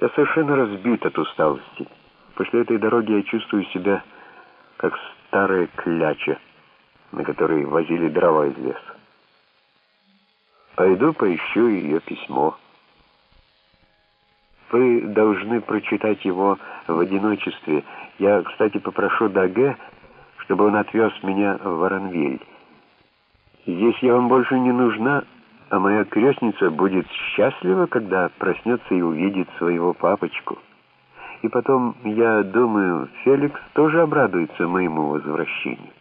Я совершенно разбит от усталости. После этой дороги я чувствую себя как старая кляча, на которой возили дрова из леса. Пойду поищу ее письмо. Вы должны прочитать его в одиночестве. Я, кстати, попрошу Даге, чтобы он отвез меня в Воронвиль. Здесь я вам больше не нужна, а моя крестница будет счастлива, когда проснется и увидит своего папочку. И потом, я думаю, Феликс тоже обрадуется моему возвращению.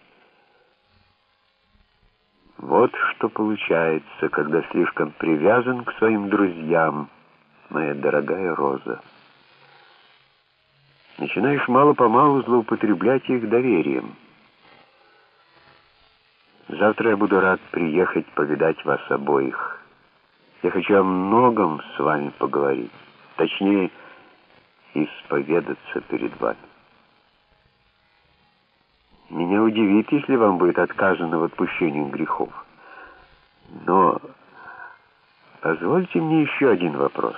Вот что получается, когда слишком привязан к своим друзьям, моя дорогая Роза. Начинаешь мало-помалу злоупотреблять их доверием. Завтра я буду рад приехать повидать вас обоих. Я хочу о многом с вами поговорить, точнее, исповедаться перед вами. Меня удивит, если вам будет отказано в отпущении грехов. Но позвольте мне еще один вопрос.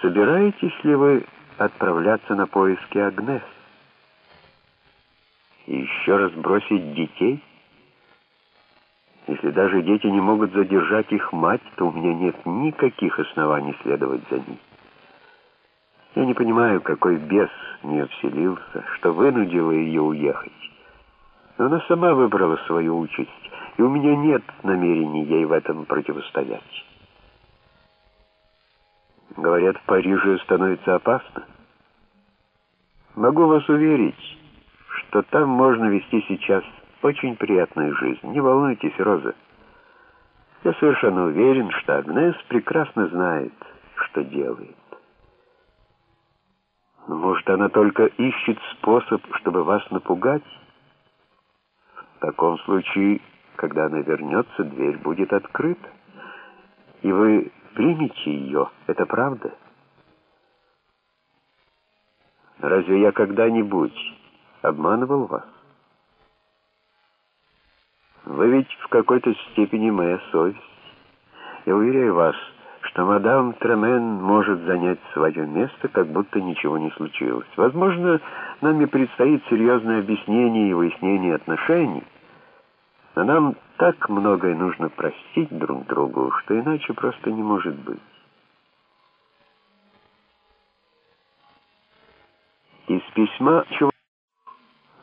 Собираетесь ли вы отправляться на поиски Агнес? И еще раз бросить детей? Если даже дети не могут задержать их мать, то у меня нет никаких оснований следовать за ней. Я не понимаю, какой бес в нее вселился, что вынудило ее уехать. Но она сама выбрала свою участь, и у меня нет намерений ей в этом противостоять. Говорят, в Париже становится опасно. Могу вас уверить, что там можно вести сейчас очень приятную жизнь. Не волнуйтесь, Роза. Я совершенно уверен, что Агнес прекрасно знает, что делает. Но, может, она только ищет способ, чтобы вас напугать? В таком случае, когда она вернется, дверь будет открыта, и вы примете ее. Это правда? Разве я когда-нибудь обманывал вас? Вы ведь в какой-то степени моя совесть. Я уверяю вас, что мадам Тремен может занять свое место, как будто ничего не случилось. Возможно, нам и предстоит серьезное объяснение и выяснение отношений, но нам так многое нужно простить друг другу, что иначе просто не может быть. Из письма чего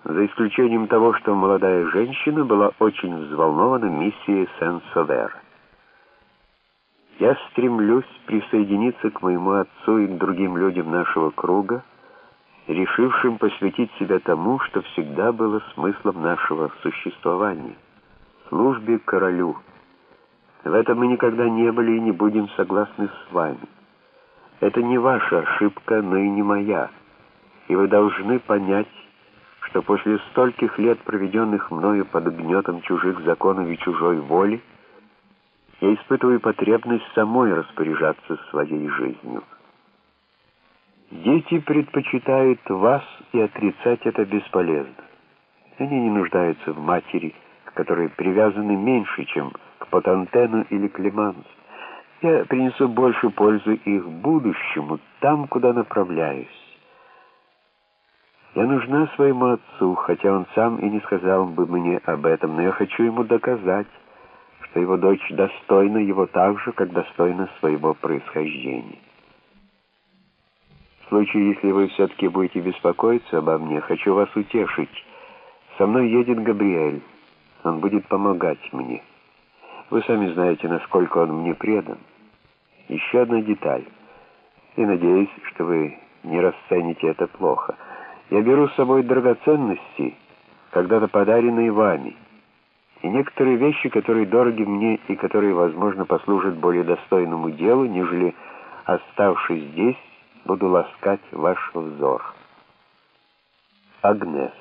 за исключением того, что молодая женщина была очень взволнована миссией Сен-Совер. Я стремлюсь присоединиться к моему отцу и к другим людям нашего круга, решившим посвятить себя тому, что всегда было смыслом нашего существования — службе королю. В этом мы никогда не были и не будем согласны с вами. Это не ваша ошибка, но и не моя, и вы должны понять, что после стольких лет, проведенных мною под гнетом чужих законов и чужой воли, я испытываю потребность самой распоряжаться своей жизнью. Дети предпочитают вас, и отрицать это бесполезно. Они не нуждаются в матери, к которой привязаны меньше, чем к Потантену или Клемансу. Я принесу больше пользы их будущему, там, куда направляюсь. Я нужна своему отцу, хотя он сам и не сказал бы мне об этом, но я хочу ему доказать, что его дочь достойна его так же, как достойна своего происхождения. В случае, если вы все-таки будете беспокоиться обо мне, хочу вас утешить. Со мной едет Габриэль. Он будет помогать мне. Вы сами знаете, насколько он мне предан. Еще одна деталь. И надеюсь, что вы не расцените это плохо — я беру с собой драгоценности, когда-то подаренные вами, и некоторые вещи, которые дороги мне и которые, возможно, послужат более достойному делу, нежели, оставшись здесь, буду ласкать ваш взор. Агнес.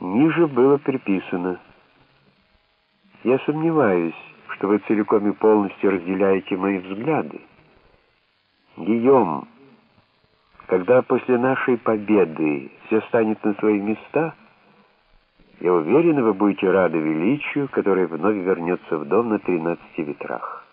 Ниже было приписано «Я сомневаюсь, что вы целиком и полностью разделяете мои взгляды. Гийом, когда после нашей победы все станет на свои места, я уверен, вы будете рады величию, которое вновь вернется в дом на тринадцати ветрах.